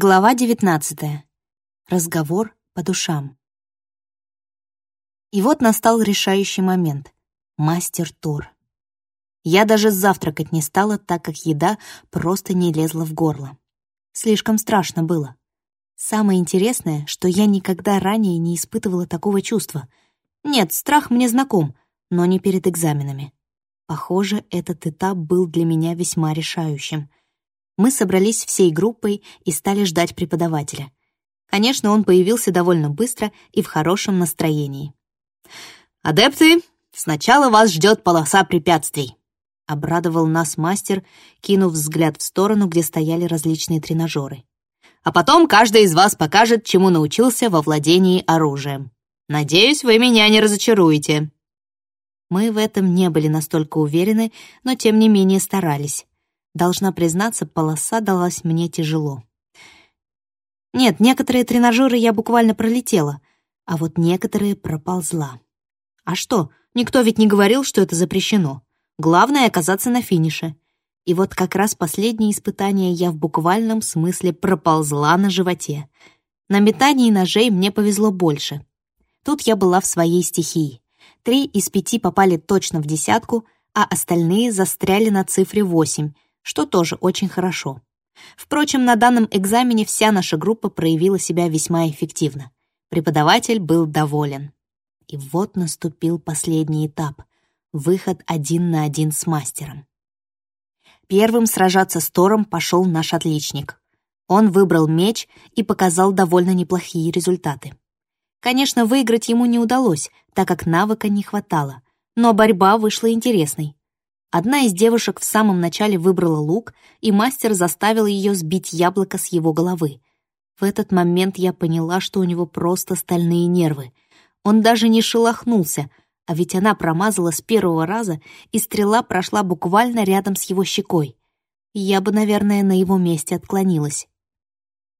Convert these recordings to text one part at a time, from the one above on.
Глава 19. Разговор по душам. И вот настал решающий момент. Мастер Тор. Я даже завтракать не стала, так как еда просто не лезла в горло. Слишком страшно было. Самое интересное, что я никогда ранее не испытывала такого чувства. Нет, страх мне знаком, но не перед экзаменами. Похоже, этот этап был для меня весьма решающим — мы собрались всей группой и стали ждать преподавателя. Конечно, он появился довольно быстро и в хорошем настроении. «Адепты, сначала вас ждет полоса препятствий», — обрадовал нас мастер, кинув взгляд в сторону, где стояли различные тренажеры. «А потом каждый из вас покажет, чему научился во владении оружием. Надеюсь, вы меня не разочаруете». Мы в этом не были настолько уверены, но тем не менее старались. Должна признаться, полоса далась мне тяжело. Нет, некоторые тренажеры я буквально пролетела, а вот некоторые проползла. А что, никто ведь не говорил, что это запрещено. Главное — оказаться на финише. И вот как раз последнее испытание я в буквальном смысле проползла на животе. На метании ножей мне повезло больше. Тут я была в своей стихии. Три из пяти попали точно в десятку, а остальные застряли на цифре восемь — что тоже очень хорошо. Впрочем, на данном экзамене вся наша группа проявила себя весьма эффективно. Преподаватель был доволен. И вот наступил последний этап — выход один на один с мастером. Первым сражаться с Тором пошел наш отличник. Он выбрал меч и показал довольно неплохие результаты. Конечно, выиграть ему не удалось, так как навыка не хватало, но борьба вышла интересной. Одна из девушек в самом начале выбрала лук, и мастер заставил ее сбить яблоко с его головы. В этот момент я поняла, что у него просто стальные нервы. Он даже не шелохнулся, а ведь она промазала с первого раза, и стрела прошла буквально рядом с его щекой. Я бы, наверное, на его месте отклонилась.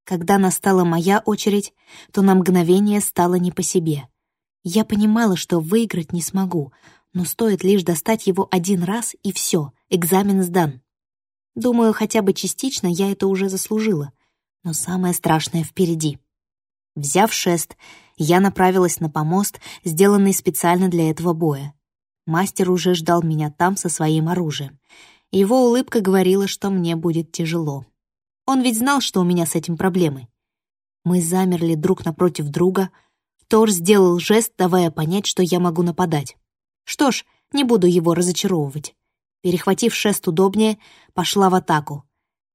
Когда настала моя очередь, то на мгновение стало не по себе. Я понимала, что выиграть не смогу — но стоит лишь достать его один раз, и все, экзамен сдан. Думаю, хотя бы частично я это уже заслужила, но самое страшное впереди. Взяв шест, я направилась на помост, сделанный специально для этого боя. Мастер уже ждал меня там со своим оружием. Его улыбка говорила, что мне будет тяжело. Он ведь знал, что у меня с этим проблемы. Мы замерли друг напротив друга. Тор сделал жест, давая понять, что я могу нападать. Что ж, не буду его разочаровывать. Перехватив шест удобнее, пошла в атаку.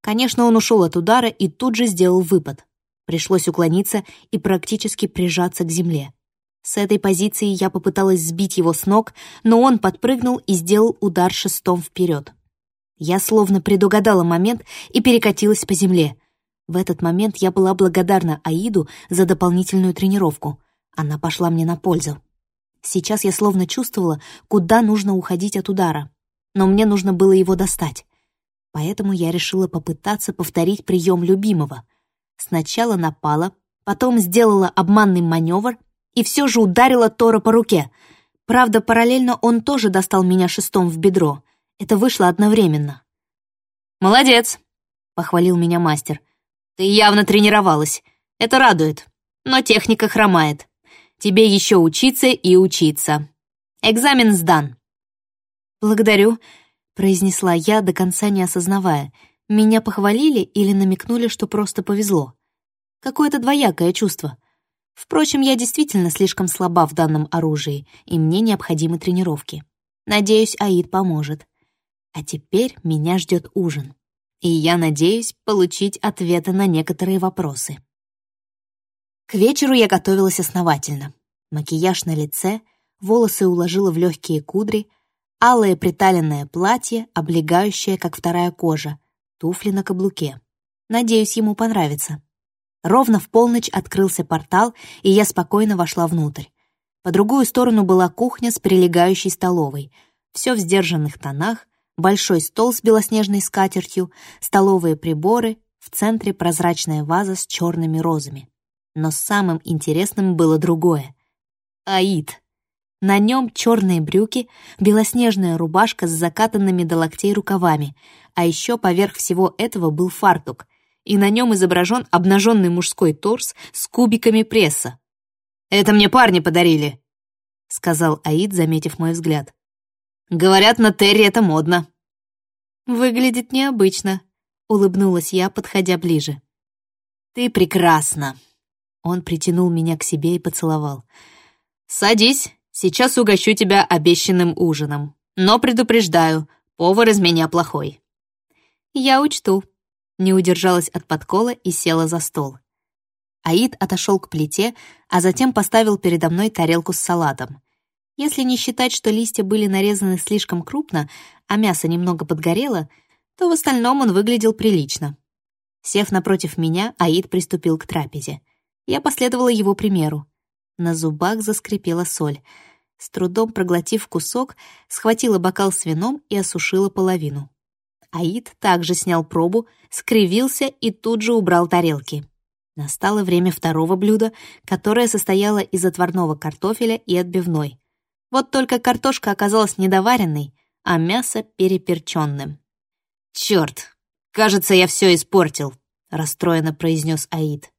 Конечно, он ушел от удара и тут же сделал выпад. Пришлось уклониться и практически прижаться к земле. С этой позиции я попыталась сбить его с ног, но он подпрыгнул и сделал удар шестом вперед. Я словно предугадала момент и перекатилась по земле. В этот момент я была благодарна Аиду за дополнительную тренировку. Она пошла мне на пользу. Сейчас я словно чувствовала, куда нужно уходить от удара. Но мне нужно было его достать. Поэтому я решила попытаться повторить прием любимого. Сначала напала, потом сделала обманный маневр и все же ударила Тора по руке. Правда, параллельно он тоже достал меня шестом в бедро. Это вышло одновременно. «Молодец!» — похвалил меня мастер. «Ты явно тренировалась. Это радует. Но техника хромает. Тебе еще учиться и учиться. Экзамен сдан». «Благодарю», — произнесла я, до конца не осознавая. Меня похвалили или намекнули, что просто повезло. Какое-то двоякое чувство. Впрочем, я действительно слишком слаба в данном оружии, и мне необходимы тренировки. Надеюсь, Аид поможет. А теперь меня ждет ужин. И я надеюсь получить ответы на некоторые вопросы. К вечеру я готовилась основательно. Макияж на лице, волосы уложила в легкие кудри, алое приталенное платье, облегающее, как вторая кожа, туфли на каблуке. Надеюсь, ему понравится. Ровно в полночь открылся портал, и я спокойно вошла внутрь. По другую сторону была кухня с прилегающей столовой. Все в сдержанных тонах, большой стол с белоснежной скатертью, столовые приборы, в центре прозрачная ваза с черными розами. Но самым интересным было другое. Аид. На нем черные брюки, белоснежная рубашка с закатанными до локтей рукавами, а еще поверх всего этого был фартук. и на нем изображен обнаженный мужской торс с кубиками пресса. «Это мне парни подарили», — сказал Аид, заметив мой взгляд. «Говорят, на Терри это модно». «Выглядит необычно», — улыбнулась я, подходя ближе. «Ты прекрасна!» Он притянул меня к себе и поцеловал. «Садись, сейчас угощу тебя обещанным ужином. Но предупреждаю, повар из меня плохой». «Я учту», — не удержалась от подкола и села за стол. Аид отошел к плите, а затем поставил передо мной тарелку с салатом. Если не считать, что листья были нарезаны слишком крупно, а мясо немного подгорело, то в остальном он выглядел прилично. Сев напротив меня, Аид приступил к трапезе. Я последовала его примеру. На зубах заскрипела соль. С трудом проглотив кусок, схватила бокал с вином и осушила половину. Аид также снял пробу, скривился и тут же убрал тарелки. Настало время второго блюда, которое состояло из отварного картофеля и отбивной. Вот только картошка оказалась недоваренной, а мясо переперченным. «Черт! Кажется, я все испортил», — расстроенно произнес Аид.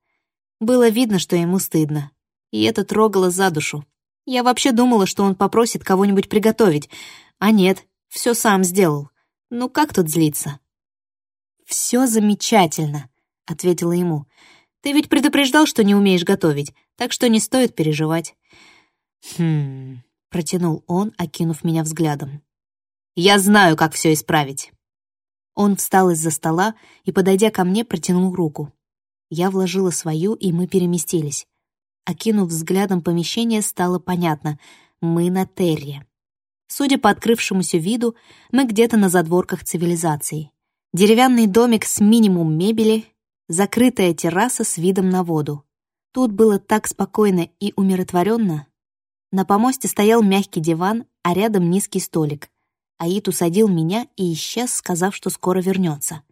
Было видно, что ему стыдно. И это трогало за душу. Я вообще думала, что он попросит кого-нибудь приготовить. А нет, все сам сделал. Ну как тут злиться? «Все замечательно», — ответила ему. «Ты ведь предупреждал, что не умеешь готовить, так что не стоит переживать». «Хм...» — протянул он, окинув меня взглядом. «Я знаю, как все исправить». Он встал из-за стола и, подойдя ко мне, протянул руку. Я вложила свою, и мы переместились. Окинув взглядом помещение, стало понятно — мы на Терре. Судя по открывшемуся виду, мы где-то на задворках цивилизации. Деревянный домик с минимум мебели, закрытая терраса с видом на воду. Тут было так спокойно и умиротворенно. На помосте стоял мягкий диван, а рядом низкий столик. Аид усадил меня и исчез, сказав, что скоро вернется.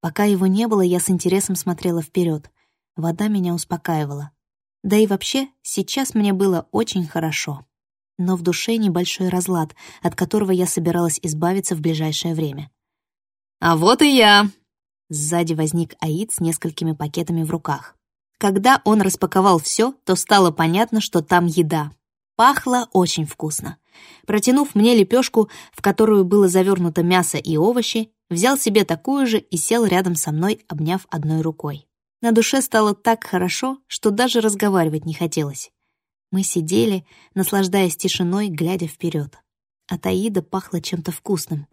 Пока его не было, я с интересом смотрела вперед. Вода меня успокаивала. Да и вообще, сейчас мне было очень хорошо. Но в душе небольшой разлад, от которого я собиралась избавиться в ближайшее время. «А вот и я!» Сзади возник Аид с несколькими пакетами в руках. Когда он распаковал все, то стало понятно, что там еда. Пахло очень вкусно. Протянув мне лепешку, в которую было завернуто мясо и овощи, взял себе такую же и сел рядом со мной, обняв одной рукой. На душе стало так хорошо, что даже разговаривать не хотелось. Мы сидели, наслаждаясь тишиной, глядя вперед. От Аида пахло чем-то вкусным.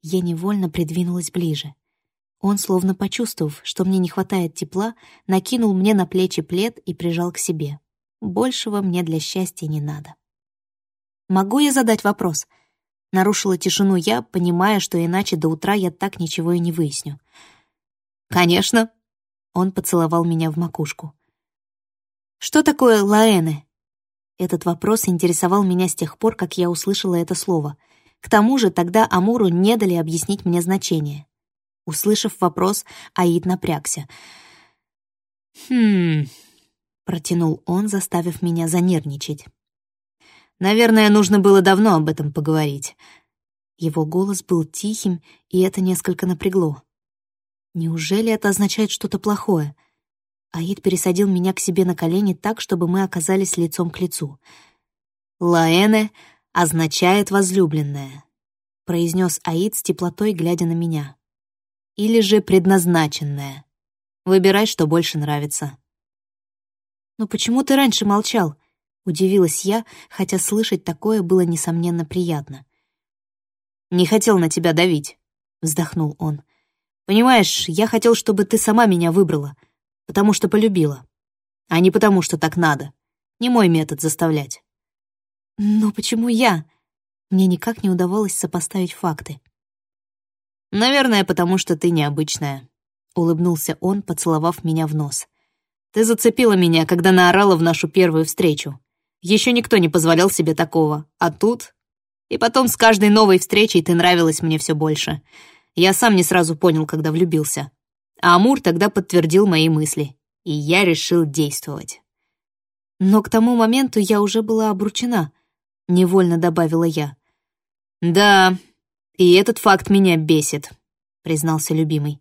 Я невольно придвинулась ближе. Он, словно почувствовав, что мне не хватает тепла, накинул мне на плечи плед и прижал к себе. Большего мне для счастья не надо. «Могу я задать вопрос?» Нарушила тишину я, понимая, что иначе до утра я так ничего и не выясню. «Конечно». Он поцеловал меня в макушку. «Что такое лаэны?» Этот вопрос интересовал меня с тех пор, как я услышала это слово. К тому же тогда Амуру не дали объяснить мне значение. Услышав вопрос, Аид напрягся. «Хм...» — протянул он, заставив меня занервничать. Наверное, нужно было давно об этом поговорить. Его голос был тихим, и это несколько напрягло. Неужели это означает что-то плохое? Аид пересадил меня к себе на колени так, чтобы мы оказались лицом к лицу. «Лаэне означает возлюбленная», — произнес Аид с теплотой, глядя на меня. «Или же предназначенная. Выбирай, что больше нравится». «Но почему ты раньше молчал?» Удивилась я, хотя слышать такое было, несомненно, приятно. «Не хотел на тебя давить», — вздохнул он. «Понимаешь, я хотел, чтобы ты сама меня выбрала, потому что полюбила, а не потому, что так надо. Не мой метод заставлять». «Но почему я?» Мне никак не удавалось сопоставить факты. «Наверное, потому что ты необычная», — улыбнулся он, поцеловав меня в нос. «Ты зацепила меня, когда наорала в нашу первую встречу. Еще никто не позволял себе такого. А тут... И потом с каждой новой встречей ты нравилась мне все больше. Я сам не сразу понял, когда влюбился. А Амур тогда подтвердил мои мысли. И я решил действовать. Но к тому моменту я уже была обручена, невольно добавила я. Да, и этот факт меня бесит, признался любимый.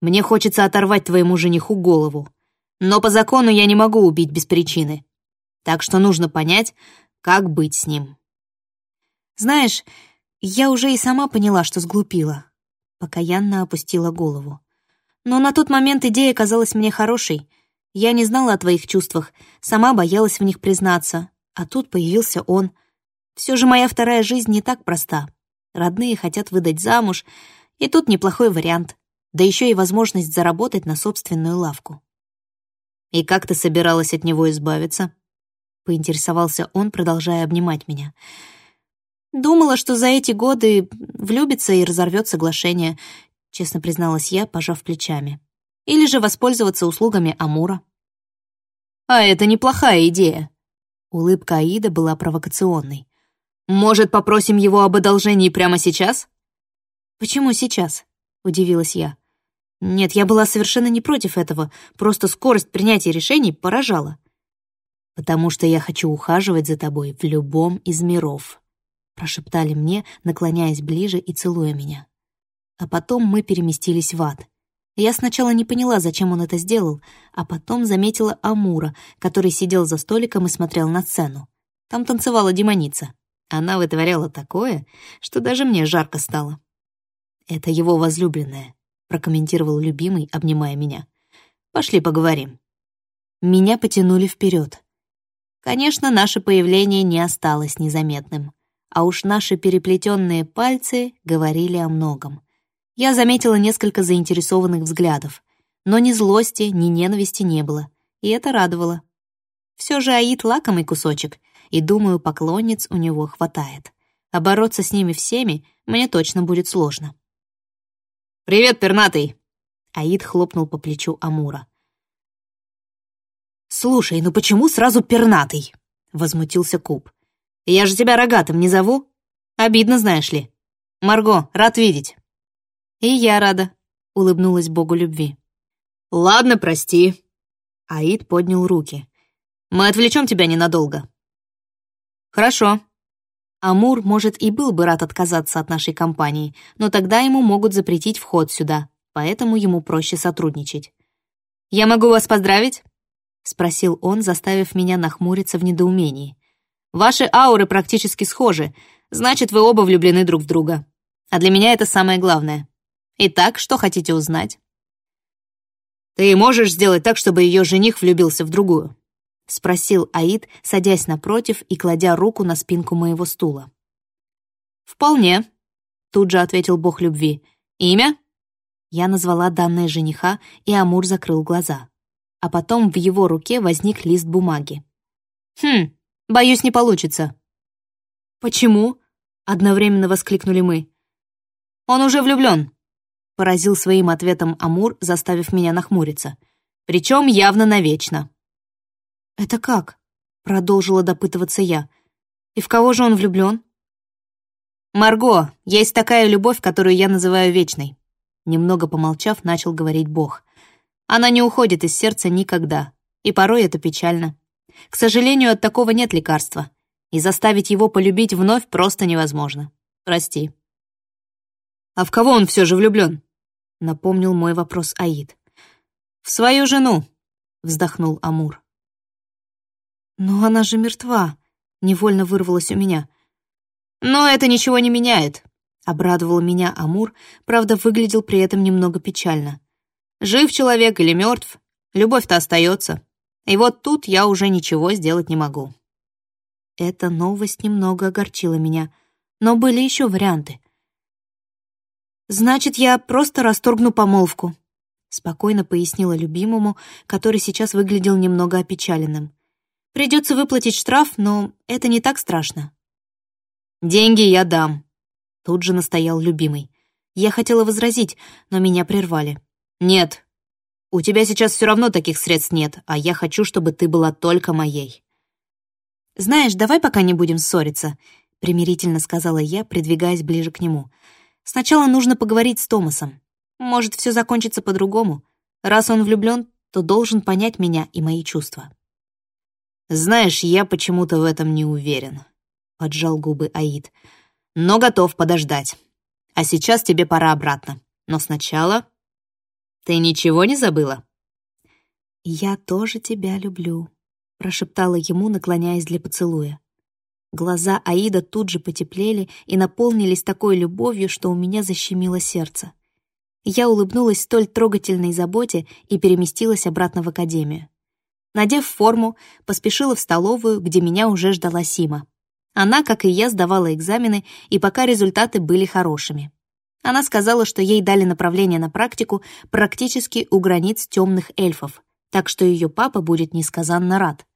Мне хочется оторвать твоему жениху голову. Но по закону я не могу убить без причины. Так что нужно понять, как быть с ним. Знаешь, я уже и сама поняла, что сглупила. Покаянно опустила голову. Но на тот момент идея казалась мне хорошей. Я не знала о твоих чувствах, сама боялась в них признаться. А тут появился он. Все же моя вторая жизнь не так проста. Родные хотят выдать замуж, и тут неплохой вариант. Да еще и возможность заработать на собственную лавку. «И как ты собиралась от него избавиться?» — поинтересовался он, продолжая обнимать меня. «Думала, что за эти годы влюбится и разорвет соглашение честно призналась я, пожав плечами. Или же воспользоваться услугами Амура. А это неплохая идея. Улыбка Аида была провокационной. Может, попросим его об одолжении прямо сейчас? Почему сейчас? Удивилась я. Нет, я была совершенно не против этого, просто скорость принятия решений поражала. «Потому что я хочу ухаживать за тобой в любом из миров», прошептали мне, наклоняясь ближе и целуя меня. А потом мы переместились в ад. Я сначала не поняла, зачем он это сделал, а потом заметила Амура, который сидел за столиком и смотрел на сцену. Там танцевала демоница. Она вытворяла такое, что даже мне жарко стало. «Это его возлюбленная», — прокомментировал любимый, обнимая меня. «Пошли поговорим». Меня потянули вперед. Конечно, наше появление не осталось незаметным, а уж наши переплетенные пальцы говорили о многом. Я заметила несколько заинтересованных взглядов, но ни злости, ни ненависти не было, и это радовало. Все же Аид — лакомый кусочек, и, думаю, поклонниц у него хватает. А бороться с ними всеми мне точно будет сложно. «Привет, пернатый!» Аид хлопнул по плечу Амура. «Слушай, ну почему сразу пернатый?» — возмутился Куб. «Я же тебя рогатым не зову. Обидно, знаешь ли. Марго, рад видеть». «И я рада», — улыбнулась богу любви. «Ладно, прости». Аид поднял руки. «Мы отвлечем тебя ненадолго». «Хорошо». Амур, может, и был бы рад отказаться от нашей компании, но тогда ему могут запретить вход сюда, поэтому ему проще сотрудничать. «Я могу вас поздравить?» — спросил он, заставив меня нахмуриться в недоумении. «Ваши ауры практически схожи, значит, вы оба влюблены друг в друга. А для меня это самое главное. Итак, что хотите узнать?» «Ты можешь сделать так, чтобы ее жених влюбился в другую?» — спросил Аид, садясь напротив и кладя руку на спинку моего стула. «Вполне», — тут же ответил бог любви. «Имя?» Я назвала данное жениха, и Амур закрыл глаза. А потом в его руке возник лист бумаги. «Хм, боюсь, не получится». «Почему?» — одновременно воскликнули мы. «Он уже влюблен», — поразил своим ответом Амур, заставив меня нахмуриться. «Причем явно навечно». «Это как?» — продолжила допытываться я. «И в кого же он влюблен?» «Марго, есть такая любовь, которую я называю вечной», — немного помолчав, начал говорить Бог. «Она не уходит из сердца никогда, и порой это печально. К сожалению, от такого нет лекарства, и заставить его полюбить вновь просто невозможно. Прости». «А в кого он все же влюблен?» — напомнил мой вопрос Аид. «В свою жену», — вздохнул Амур. «Но она же мертва», — невольно вырвалась у меня. «Но это ничего не меняет», — обрадовал меня Амур, правда, выглядел при этом немного печально. «Жив человек или мертв, любовь-то остается. И вот тут я уже ничего сделать не могу». Эта новость немного огорчила меня, но были еще варианты. «Значит, я просто расторгну помолвку», — спокойно пояснила любимому, который сейчас выглядел немного опечаленным. «Придется выплатить штраф, но это не так страшно». «Деньги я дам», — тут же настоял любимый. Я хотела возразить, но меня прервали. «Нет, у тебя сейчас все равно таких средств нет, а я хочу, чтобы ты была только моей». «Знаешь, давай пока не будем ссориться», — примирительно сказала я, придвигаясь ближе к нему. Сначала нужно поговорить с Томасом. Может, все закончится по-другому. Раз он влюблен, то должен понять меня и мои чувства. «Знаешь, я почему-то в этом не уверен», — поджал губы Аид. «Но готов подождать. А сейчас тебе пора обратно. Но сначала...» Ты ничего не забыла?» «Я тоже тебя люблю», — прошептала ему, наклоняясь для поцелуя. Глаза Аида тут же потеплели и наполнились такой любовью, что у меня защемило сердце. Я улыбнулась столь трогательной заботе и переместилась обратно в академию. Надев форму, поспешила в столовую, где меня уже ждала Сима. Она, как и я, сдавала экзамены, и пока результаты были хорошими. Она сказала, что ей дали направление на практику практически у границ темных эльфов, так что ее папа будет несказанно рад.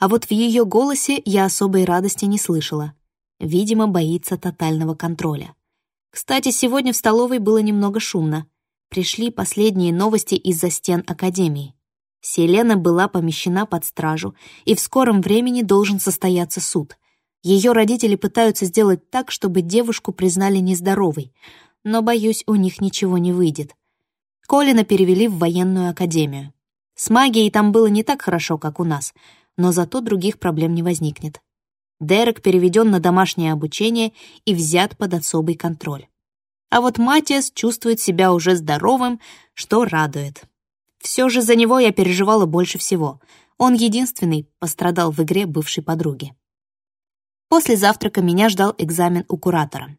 А вот в ее голосе я особой радости не слышала. Видимо, боится тотального контроля. Кстати, сегодня в столовой было немного шумно. Пришли последние новости из-за стен Академии. Селена была помещена под стражу, и в скором времени должен состояться суд. Ее родители пытаются сделать так, чтобы девушку признали нездоровой, но, боюсь, у них ничего не выйдет. Колина перевели в военную академию. С магией там было не так хорошо, как у нас, но зато других проблем не возникнет. Дерек переведен на домашнее обучение и взят под особый контроль. А вот Матиас чувствует себя уже здоровым, что радует. Все же за него я переживала больше всего. Он единственный пострадал в игре бывшей подруги. После завтрака меня ждал экзамен у куратора.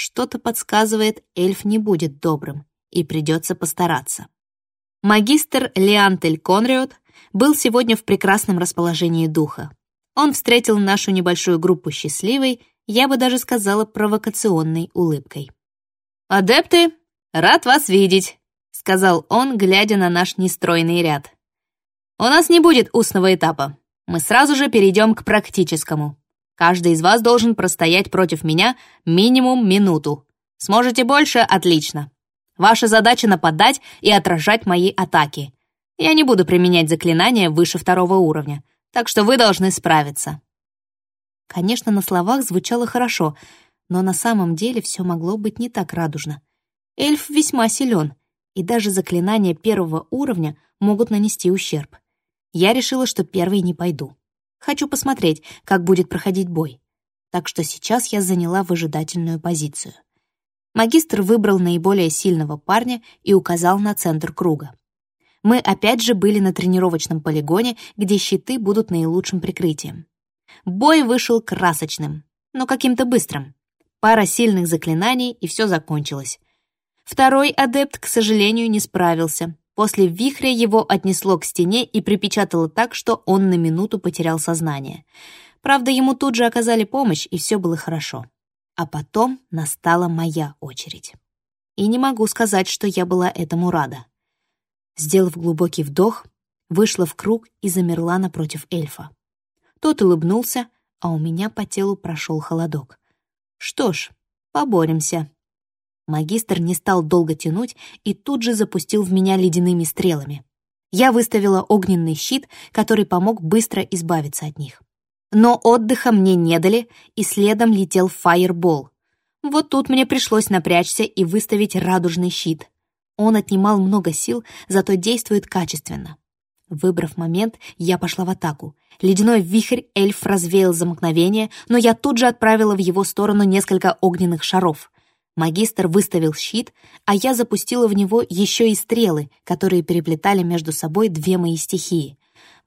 Что-то подсказывает, эльф не будет добрым, и придется постараться. Магистр Леантель Конриот был сегодня в прекрасном расположении духа. Он встретил нашу небольшую группу счастливой, я бы даже сказала, провокационной улыбкой. «Адепты, рад вас видеть!» — сказал он, глядя на наш нестройный ряд. «У нас не будет устного этапа. Мы сразу же перейдем к практическому. Каждый из вас должен простоять против меня минимум минуту. Сможете больше — отлично. Ваша задача — нападать и отражать мои атаки. Я не буду применять заклинания выше второго уровня, так что вы должны справиться». Конечно, на словах звучало хорошо, но на самом деле все могло быть не так радужно. Эльф весьма силен, и даже заклинания первого уровня могут нанести ущерб. Я решила, что первый не пойду. Хочу посмотреть, как будет проходить бой. Так что сейчас я заняла выжидательную позицию. Магистр выбрал наиболее сильного парня и указал на центр круга. Мы опять же были на тренировочном полигоне, где щиты будут наилучшим прикрытием. Бой вышел красочным, но каким-то быстрым. Пара сильных заклинаний, и все закончилось. Второй адепт, к сожалению, не справился. После вихря его отнесло к стене и припечатало так, что он на минуту потерял сознание. Правда, ему тут же оказали помощь, и все было хорошо. А потом настала моя очередь. И не могу сказать, что я была этому рада. Сделав глубокий вдох, вышла в круг и замерла напротив эльфа. Тот улыбнулся, а у меня по телу прошел холодок. Что ж, поборемся. Магистр не стал долго тянуть и тут же запустил в меня ледяными стрелами. Я выставила огненный щит, который помог быстро избавиться от них. Но отдыха мне не дали, и следом летел фаербол. Вот тут мне пришлось напрячься и выставить радужный щит. Он отнимал много сил, зато действует качественно. Выбрав момент, я пошла в атаку. Ледяной вихрь эльф развеял за мгновение, но я тут же отправила в его сторону несколько огненных шаров. Магистр выставил щит, а я запустила в него еще и стрелы, которые переплетали между собой две мои стихии.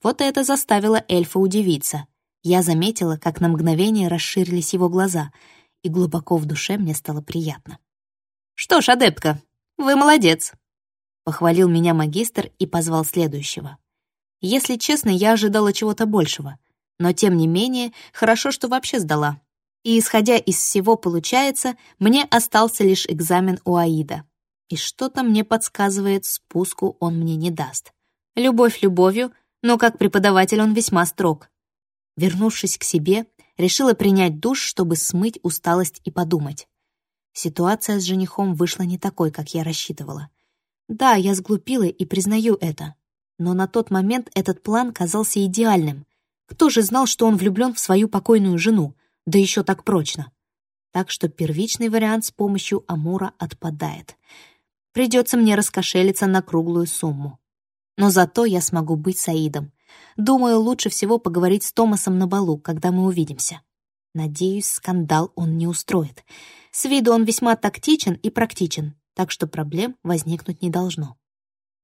Вот это заставило эльфа удивиться. Я заметила, как на мгновение расширились его глаза, и глубоко в душе мне стало приятно. «Что ж, адептка, вы молодец!» Похвалил меня магистр и позвал следующего. Если честно, я ожидала чего-то большего, но тем не менее, хорошо, что вообще сдала. И, исходя из всего получается, мне остался лишь экзамен у Аида. И что-то мне подсказывает, спуску он мне не даст. Любовь любовью, но как преподаватель он весьма строг. Вернувшись к себе, решила принять душ, чтобы смыть усталость и подумать. Ситуация с женихом вышла не такой, как я рассчитывала. Да, я сглупила и признаю это. Но на тот момент этот план казался идеальным. Кто же знал, что он влюблен в свою покойную жену? Да еще так прочно. Так что первичный вариант с помощью Амура отпадает. Придется мне раскошелиться на круглую сумму. Но зато я смогу быть Саидом. Думаю, лучше всего поговорить с Томасом на балу, когда мы увидимся. Надеюсь, скандал он не устроит. С виду он весьма тактичен и практичен, так что проблем возникнуть не должно.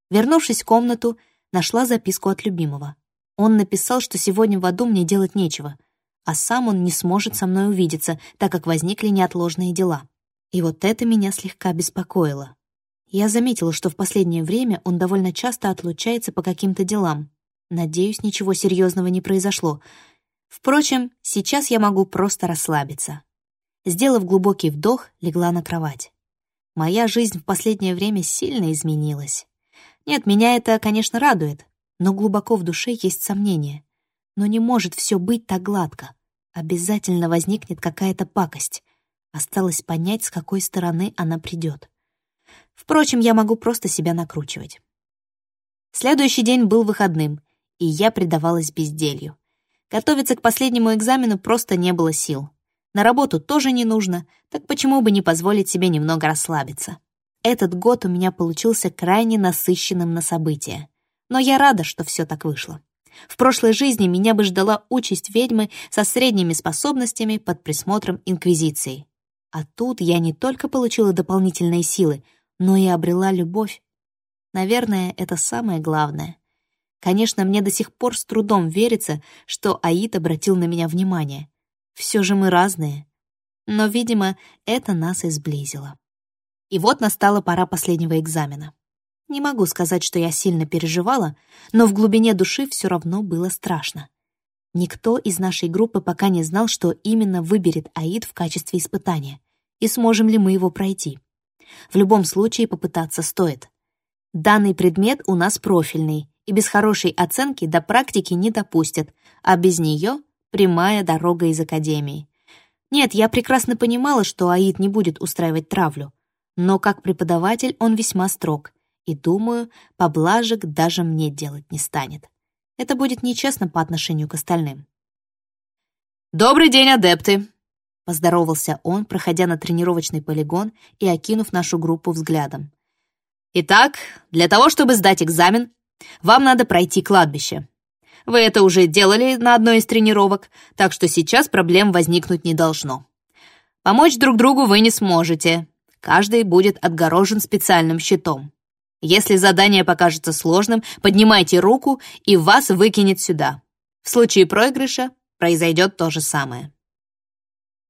Вернувшись в комнату, нашла записку от любимого. Он написал, что сегодня в аду мне делать нечего, а сам он не сможет со мной увидеться, так как возникли неотложные дела. И вот это меня слегка беспокоило. Я заметила, что в последнее время он довольно часто отлучается по каким-то делам. Надеюсь, ничего серьезного не произошло. Впрочем, сейчас я могу просто расслабиться. Сделав глубокий вдох, легла на кровать. Моя жизнь в последнее время сильно изменилась. Нет, меня это, конечно, радует, но глубоко в душе есть сомнение. Но не может все быть так гладко. Обязательно возникнет какая-то пакость. Осталось понять, с какой стороны она придет. Впрочем, я могу просто себя накручивать. Следующий день был выходным, и я предавалась безделью. Готовиться к последнему экзамену просто не было сил. На работу тоже не нужно, так почему бы не позволить себе немного расслабиться? Этот год у меня получился крайне насыщенным на события. Но я рада, что все так вышло. В прошлой жизни меня бы ждала участь ведьмы со средними способностями под присмотром Инквизиции. А тут я не только получила дополнительные силы, но и обрела любовь. Наверное, это самое главное. Конечно, мне до сих пор с трудом верится, что Аид обратил на меня внимание. Все же мы разные. Но, видимо, это нас и сблизило. И вот настала пора последнего экзамена. Не могу сказать, что я сильно переживала, но в глубине души все равно было страшно. Никто из нашей группы пока не знал, что именно выберет Аид в качестве испытания, и сможем ли мы его пройти. В любом случае попытаться стоит. Данный предмет у нас профильный, и без хорошей оценки до практики не допустят, а без нее — прямая дорога из академии. Нет, я прекрасно понимала, что Аид не будет устраивать травлю, но как преподаватель он весьма строг, и, думаю, поблажек даже мне делать не станет. Это будет нечестно по отношению к остальным. «Добрый день, адепты!» Поздоровался он, проходя на тренировочный полигон и окинув нашу группу взглядом. «Итак, для того, чтобы сдать экзамен, вам надо пройти кладбище. Вы это уже делали на одной из тренировок, так что сейчас проблем возникнуть не должно. Помочь друг другу вы не сможете. Каждый будет отгорожен специальным щитом. Если задание покажется сложным, поднимайте руку, и вас выкинет сюда. В случае проигрыша произойдет то же самое.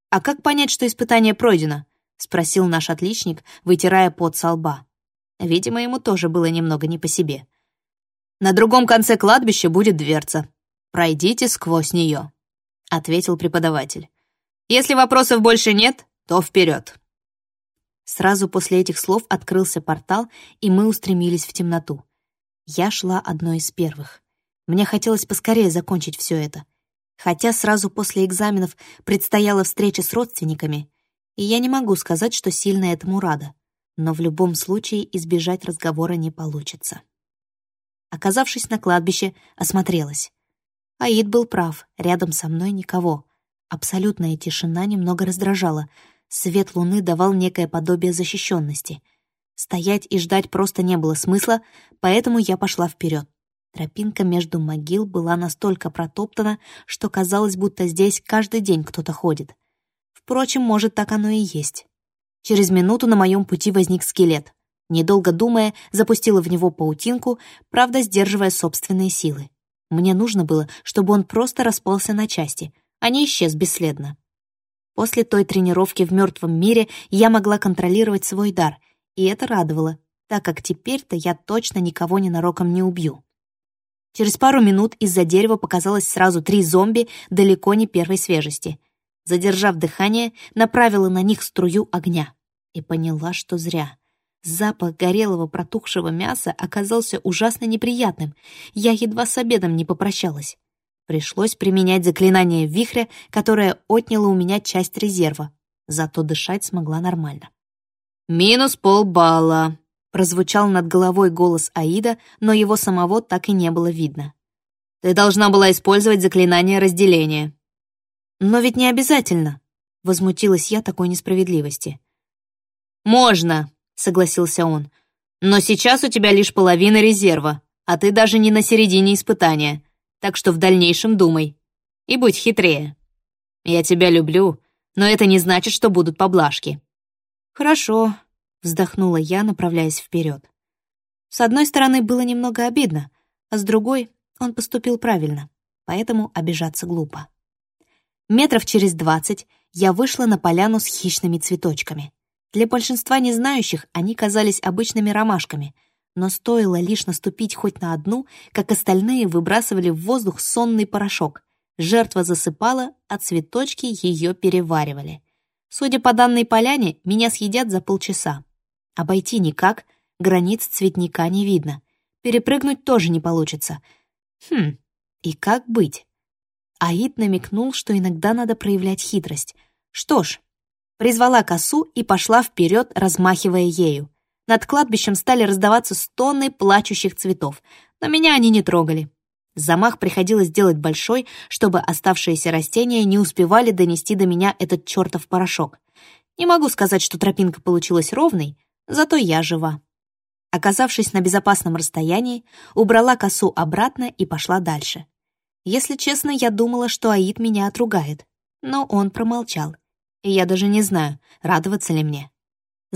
«А как понять, что испытание пройдено?» — спросил наш отличник, вытирая пот со лба. Видимо, ему тоже было немного не по себе. «На другом конце кладбища будет дверца. Пройдите сквозь нее», — ответил преподаватель. «Если вопросов больше нет, то вперед». Сразу после этих слов открылся портал, и мы устремились в темноту. Я шла одной из первых. Мне хотелось поскорее закончить все это. Хотя сразу после экзаменов предстояла встреча с родственниками, и я не могу сказать, что сильно этому рада. Но в любом случае избежать разговора не получится. Оказавшись на кладбище, осмотрелась. Аид был прав, рядом со мной никого. Абсолютная тишина немного раздражала — Свет луны давал некое подобие защищенности. Стоять и ждать просто не было смысла, поэтому я пошла вперед. Тропинка между могил была настолько протоптана, что казалось, будто здесь каждый день кто-то ходит. Впрочем, может, так оно и есть. Через минуту на моем пути возник скелет. Недолго думая, запустила в него паутинку, правда, сдерживая собственные силы. Мне нужно было, чтобы он просто распался на части, а не исчез бесследно. После той тренировки в мертвом мире я могла контролировать свой дар, и это радовало, так как теперь-то я точно никого ненароком не убью. Через пару минут из-за дерева показалось сразу три зомби далеко не первой свежести. Задержав дыхание, направила на них струю огня и поняла, что зря. Запах горелого протухшего мяса оказался ужасно неприятным. Я едва с обедом не попрощалась. Пришлось применять заклинание вихря, которое отняло у меня часть резерва, зато дышать смогла нормально. «Минус полбалла», — прозвучал над головой голос Аида, но его самого так и не было видно. «Ты должна была использовать заклинание разделения». «Но ведь не обязательно», — возмутилась я такой несправедливости. «Можно», — согласился он, «но сейчас у тебя лишь половина резерва, а ты даже не на середине испытания так что в дальнейшем думай. И будь хитрее. Я тебя люблю, но это не значит, что будут поблажки». «Хорошо», — вздохнула я, направляясь вперед. С одной стороны, было немного обидно, а с другой он поступил правильно, поэтому обижаться глупо. Метров через двадцать я вышла на поляну с хищными цветочками. Для большинства незнающих они казались обычными ромашками, но стоило лишь наступить хоть на одну, как остальные выбрасывали в воздух сонный порошок. Жертва засыпала, а цветочки ее переваривали. Судя по данной поляне, меня съедят за полчаса. Обойти никак, границ цветника не видно. Перепрыгнуть тоже не получится. Хм, и как быть? Аид намекнул, что иногда надо проявлять хитрость. Что ж, призвала косу и пошла вперед, размахивая ею. Над кладбищем стали раздаваться стоны плачущих цветов, но меня они не трогали. Замах приходилось делать большой, чтобы оставшиеся растения не успевали донести до меня этот чертов порошок. Не могу сказать, что тропинка получилась ровной, зато я жива. Оказавшись на безопасном расстоянии, убрала косу обратно и пошла дальше. Если честно, я думала, что Аид меня отругает. Но он промолчал. И я даже не знаю, радоваться ли мне.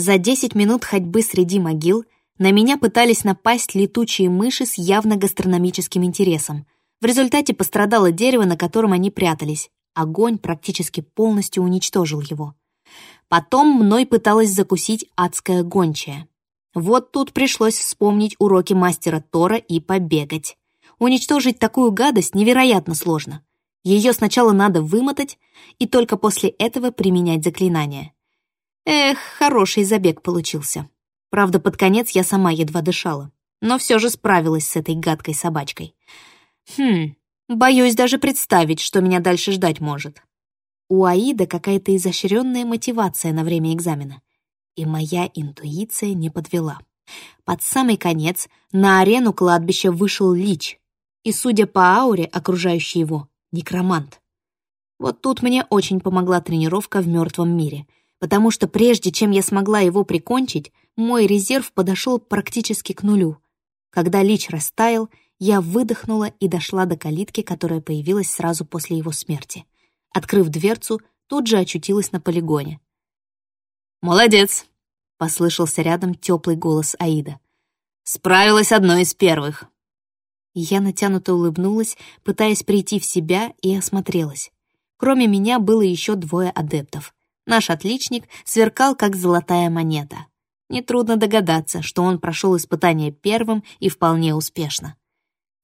За десять минут ходьбы среди могил на меня пытались напасть летучие мыши с явно гастрономическим интересом. В результате пострадало дерево, на котором они прятались. Огонь практически полностью уничтожил его. Потом мной пыталась закусить адская гончая. Вот тут пришлось вспомнить уроки мастера Тора и побегать. Уничтожить такую гадость невероятно сложно. Ее сначала надо вымотать, и только после этого применять заклинание. Эх, хороший забег получился. Правда, под конец я сама едва дышала, но все же справилась с этой гадкой собачкой. Хм, боюсь даже представить, что меня дальше ждать может. У Аида какая-то изощренная мотивация на время экзамена. И моя интуиция не подвела. Под самый конец на арену кладбища вышел Лич, и, судя по ауре, окружающей его, некромант. Вот тут мне очень помогла тренировка в мертвом мире, потому что прежде чем я смогла его прикончить, мой резерв подошел практически к нулю. Когда лич растаял, я выдохнула и дошла до калитки, которая появилась сразу после его смерти. Открыв дверцу, тут же очутилась на полигоне. «Молодец!» — послышался рядом теплый голос Аида. «Справилась одной из первых. Я натянуто улыбнулась, пытаясь прийти в себя, и осмотрелась. Кроме меня было еще двое адептов. Наш отличник сверкал, как золотая монета. Нетрудно догадаться, что он прошел испытание первым и вполне успешно.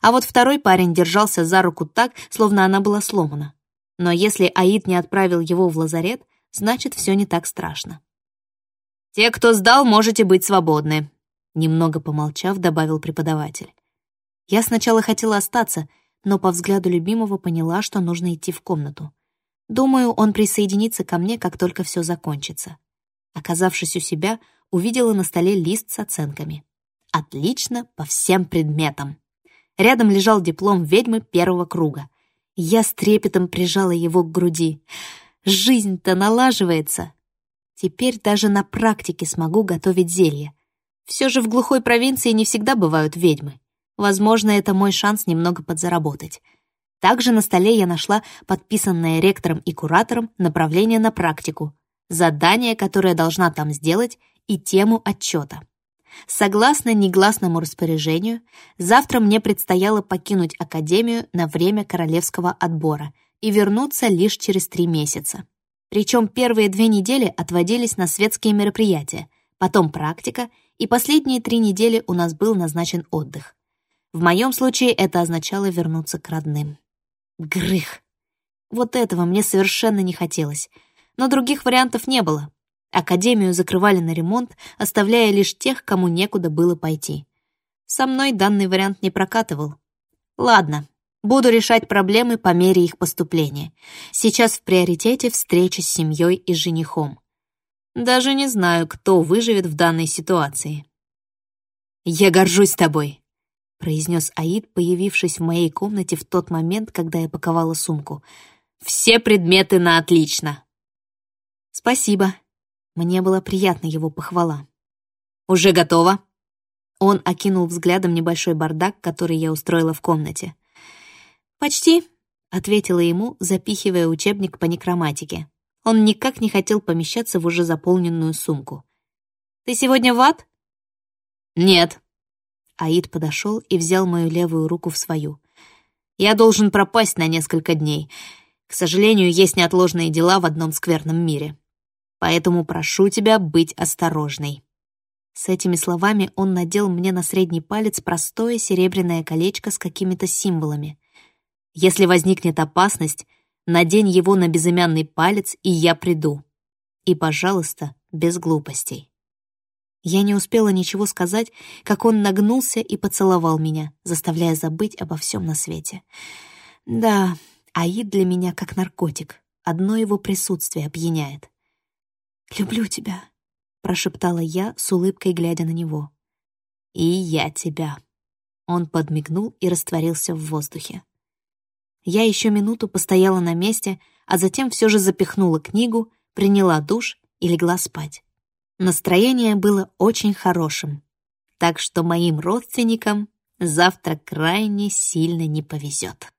А вот второй парень держался за руку так, словно она была сломана. Но если Аид не отправил его в лазарет, значит, все не так страшно. «Те, кто сдал, можете быть свободны», — немного помолчав, добавил преподаватель. Я сначала хотела остаться, но по взгляду любимого поняла, что нужно идти в комнату. Думаю, он присоединится ко мне, как только все закончится. Оказавшись у себя, увидела на столе лист с оценками. Отлично по всем предметам. Рядом лежал диплом ведьмы первого круга. Я с трепетом прижала его к груди. Жизнь-то налаживается. Теперь даже на практике смогу готовить зелье. Все же в глухой провинции не всегда бывают ведьмы. Возможно, это мой шанс немного подзаработать. Также на столе я нашла подписанное ректором и куратором направление на практику, задание, которое должна там сделать, и тему отчета. Согласно негласному распоряжению, завтра мне предстояло покинуть Академию на время королевского отбора и вернуться лишь через три месяца. Причем первые две недели отводились на светские мероприятия, потом практика, и последние три недели у нас был назначен отдых. В моем случае это означало вернуться к родным. Грых! Вот этого мне совершенно не хотелось. Но других вариантов не было. Академию закрывали на ремонт, оставляя лишь тех, кому некуда было пойти. Со мной данный вариант не прокатывал. Ладно, буду решать проблемы по мере их поступления. Сейчас в приоритете встреча с семьей и женихом. Даже не знаю, кто выживет в данной ситуации. «Я горжусь тобой», — произнес Аид, появившись в моей комнате в тот момент, когда я паковала сумку. «Все предметы на отлично!» «Спасибо». Мне была приятна его похвала. «Уже готово?» Он окинул взглядом небольшой бардак, который я устроила в комнате. «Почти», — ответила ему, запихивая учебник по некроматике. Он никак не хотел помещаться в уже заполненную сумку. «Ты сегодня в ад?» «Нет», Аид подошел и взял мою левую руку в свою. «Я должен пропасть на несколько дней. К сожалению, есть неотложные дела в одном скверном мире. Поэтому прошу тебя быть осторожной». С этими словами он надел мне на средний палец простое серебряное колечко с какими-то символами. «Если возникнет опасность, надень его на безымянный палец, и я приду. И, пожалуйста, без глупостей». Я не успела ничего сказать, как он нагнулся и поцеловал меня, заставляя забыть обо всем на свете. Да, Аид для меня как наркотик. Одно его присутствие опьяняет. «Люблю тебя», — прошептала я с улыбкой, глядя на него. «И я тебя». Он подмигнул и растворился в воздухе. Я еще минуту постояла на месте, а затем все же запихнула книгу, приняла душ и легла спать. Настроение было очень хорошим, так что моим родственникам завтра крайне сильно не повезет.